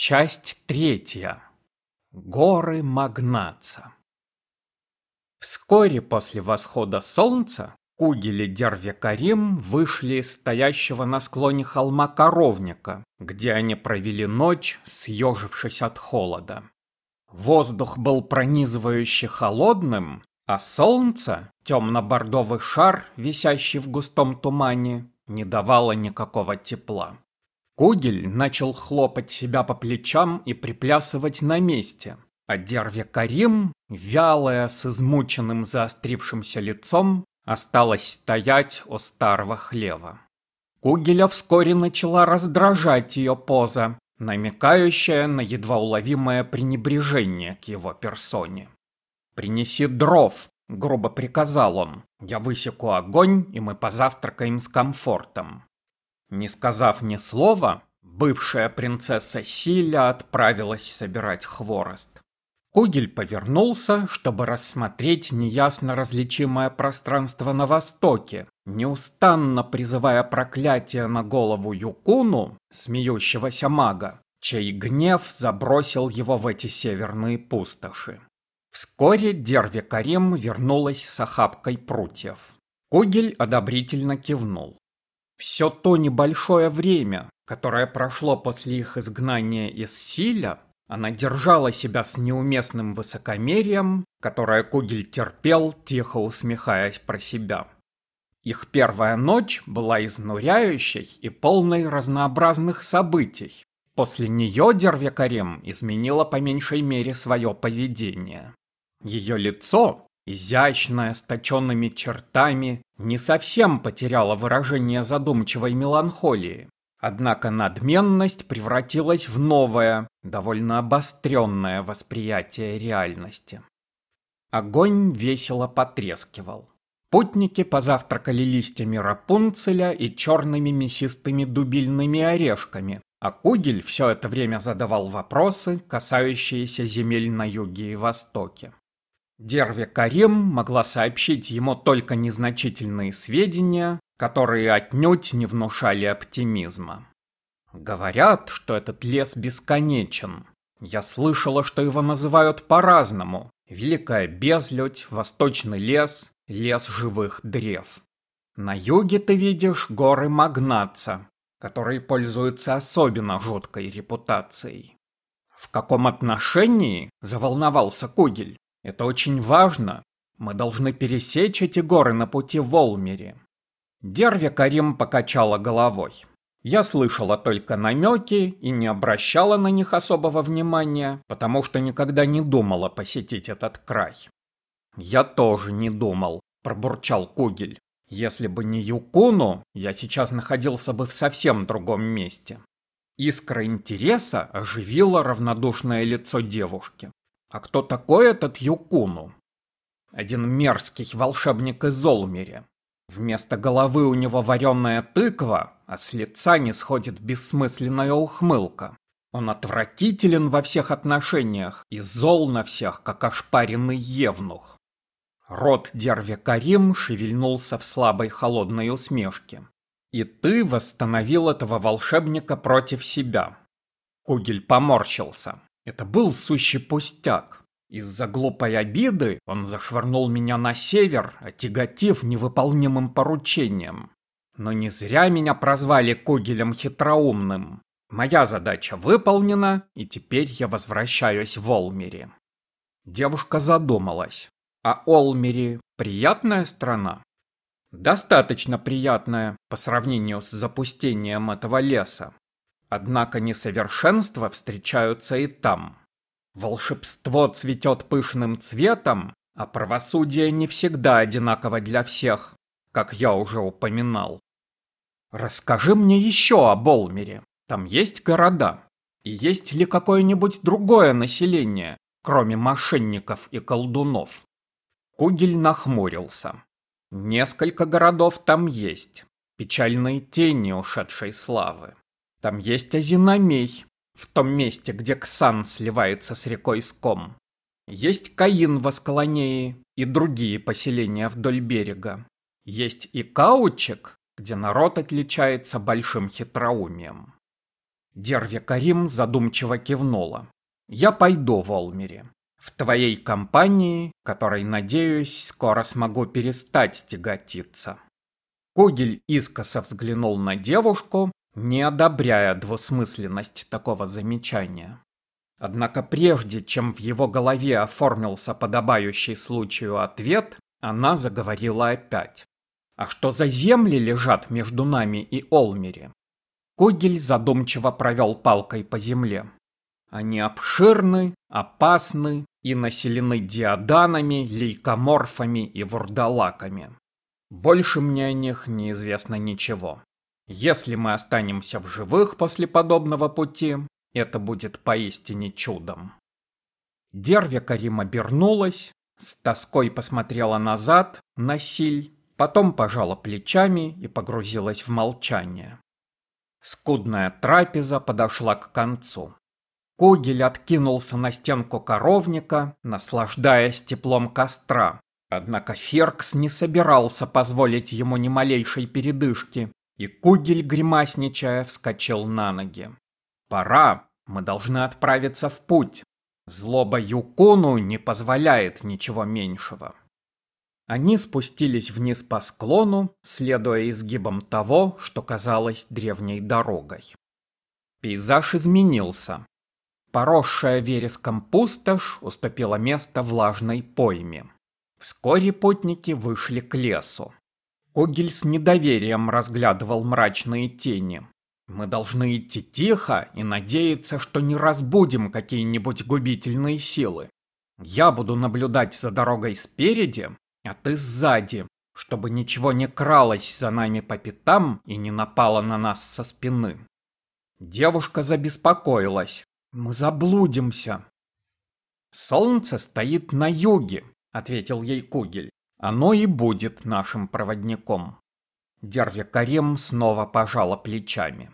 Часть третья. Горы Магнаца. Вскоре после восхода солнца Кугель и Дерве Карим вышли из стоящего на склоне холма коровника, где они провели ночь, съежившись от холода. Воздух был пронизывающе холодным, а солнце, темно-бордовый шар, висящий в густом тумане, не давало никакого тепла. Кугель начал хлопать себя по плечам и приплясывать на месте, а Дерве Карим, вялая, с измученным заострившимся лицом, осталась стоять у старого хлева. Кугеля вскоре начала раздражать ее поза, намекающая на едва уловимое пренебрежение к его персоне. «Принеси дров», — грубо приказал он. «Я высеку огонь, и мы позавтракаем с комфортом». Не сказав ни слова, бывшая принцесса Силя отправилась собирать хворост. Кугель повернулся, чтобы рассмотреть неясно различимое пространство на востоке, неустанно призывая проклятие на голову Юкуну, смеющегося мага, чей гнев забросил его в эти северные пустоши. Вскоре Дерви Карим вернулась с охапкой прутьев. Кугель одобрительно кивнул. Все то небольшое время, которое прошло после их изгнания из Силя, она держала себя с неуместным высокомерием, которое Кугель терпел, тихо усмехаясь про себя. Их первая ночь была изнуряющей и полной разнообразных событий. После нее Дервякарем изменила по меньшей мере свое поведение. Ее лицо, изящное, с точенными чертами, не совсем потеряло выражение задумчивой меланхолии. Однако надменность превратилась в новое, довольно обостренное восприятие реальности. Огонь весело потрескивал. Путники позавтракали листьями рапунцеля и черными мясистыми дубильными орешками, а Кугель все это время задавал вопросы, касающиеся земель на юге и востоке. Дерве Карим могла сообщить ему только незначительные сведения, которые отнюдь не внушали оптимизма. Говорят, что этот лес бесконечен. Я слышала, что его называют по-разному. Великая Безлюдь, Восточный лес, лес живых древ. На юге ты видишь горы Магнаца, которые пользуются особенно жуткой репутацией. В каком отношении, заволновался Кугель, это очень важно. Мы должны пересечь эти горы на пути в Волмере. Дервя Карим покачала головой. Я слышала только намеки и не обращала на них особого внимания, потому что никогда не думала посетить этот край. «Я тоже не думал», – пробурчал Кугель. «Если бы не Юкуну, я сейчас находился бы в совсем другом месте». Искра интереса оживила равнодушное лицо девушки. «А кто такой этот Юкуну?» «Один мерзкий волшебник из Олмери. Вместо головы у него вареная тыква, а с лица не сходит бессмысленная ухмылка. Он отвратителен во всех отношениях и зол на всех, как ошпаренный евнух. Рот Дерве Карим шевельнулся в слабой холодной усмешке. «И ты восстановил этого волшебника против себя». Кугель поморщился. Это был сущий пустяк. Из-за глупой обиды он зашвырнул меня на север, отяготив невыполнимым поручением. Но не зря меня прозвали Кугелем Хитроумным. Моя задача выполнена, и теперь я возвращаюсь в Олмери. Девушка задумалась. А Олмери приятная страна? Достаточно приятная по сравнению с запустением этого леса. Однако несовершенства встречаются и там. Волшебство цветет пышным цветом, а правосудие не всегда одинаково для всех, как я уже упоминал. Расскажи мне еще о Болмере. Там есть города? И есть ли какое-нибудь другое население, кроме мошенников и колдунов? Кугель нахмурился. Несколько городов там есть. Печальные тени ушедшей славы. Там есть Азинамей, в том месте, где Ксан сливается с рекой Ском. Есть Каин в Аскалонее и другие поселения вдоль берега. Есть и Каучек, где народ отличается большим хитроумием. Дерви Карим задумчиво кивнула. «Я пойду в Олмере. В твоей компании, которой, надеюсь, скоро смогу перестать тяготиться». Кугель искоса взглянул на девушку, не одобряя двусмысленность такого замечания. Однако прежде, чем в его голове оформился подобающий случаю ответ, она заговорила опять. «А что за земли лежат между нами и Олмери?» Кугель задумчиво провел палкой по земле. Они обширны, опасны и населены диаданами, лейкоморфами и вурдалаками. Больше мне о них неизвестно ничего. Если мы останемся в живых после подобного пути, это будет поистине чудом. Дервя Карим обернулась, с тоской посмотрела назад, на Силь, потом пожала плечами и погрузилась в молчание. Скудная трапеза подошла к концу. Кугель откинулся на стенку коровника, наслаждаясь теплом костра. Однако Феркс не собирался позволить ему ни малейшей передышки, и Кугель, гримасничая, вскочил на ноги. «Пора, мы должны отправиться в путь. Злоба Юкону не позволяет ничего меньшего». Они спустились вниз по склону, следуя изгибам того, что казалось древней дорогой. Пейзаж изменился. Поросшая вереском пустошь уступила место влажной пойме. Вскоре путники вышли к лесу. Огель с недоверием разглядывал мрачные тени. Мы должны идти тихо и надеяться, что не разбудим какие-нибудь губительные силы. Я буду наблюдать за дорогой спереди, а ты сзади, чтобы ничего не кралось за нами по пятам и не напало на нас со спины. Девушка забеспокоилась. Мы заблудимся. Солнце стоит на юге, ответил ей Кугель. Оно и будет нашим проводником. Дерви Карем снова пожала плечами.